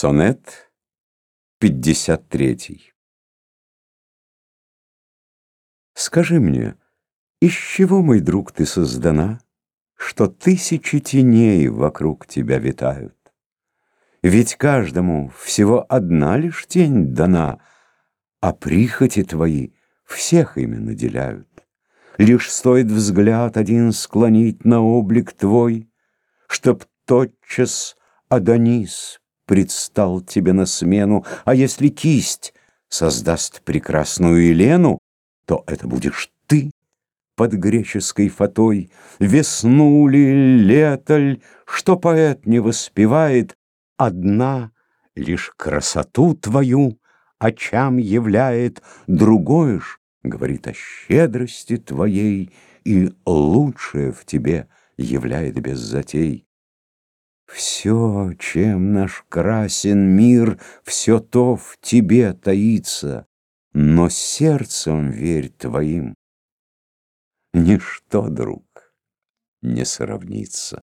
Сонет 53 Скажи мне, из чего, мой друг, ты создана, Что тысячи теней вокруг тебя витают? Ведь каждому всего одна лишь тень дана, А прихоти твои всех ими наделяют. Лишь стоит взгляд один склонить на облик твой, Чтоб тотчас Адонис предстал тебе на смену, а если кисть создаст прекрасную Елену, то это будешь ты под греческой фатой, весну ли, лето ль, что поэт не воспевает, одна лишь красоту твою очам являет, другое ж говорит о щедрости твоей и лучшее в тебе являет без затей. Все, чем наш красен мир, все то в тебе таится, но сердцем верь твоим. Ничто, друг, не сравнится.